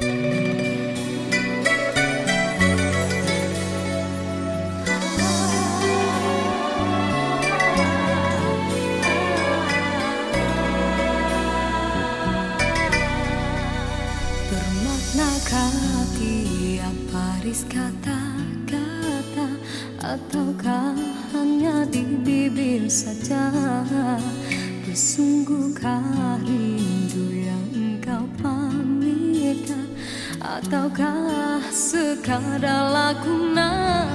Bermaknakah tiap baris kata-kata Ataukah hanya di bibir saja? Bersungguhkah rindu Ataukah sekadar lakonan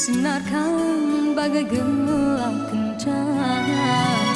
Sinarkan bagai gelang kencana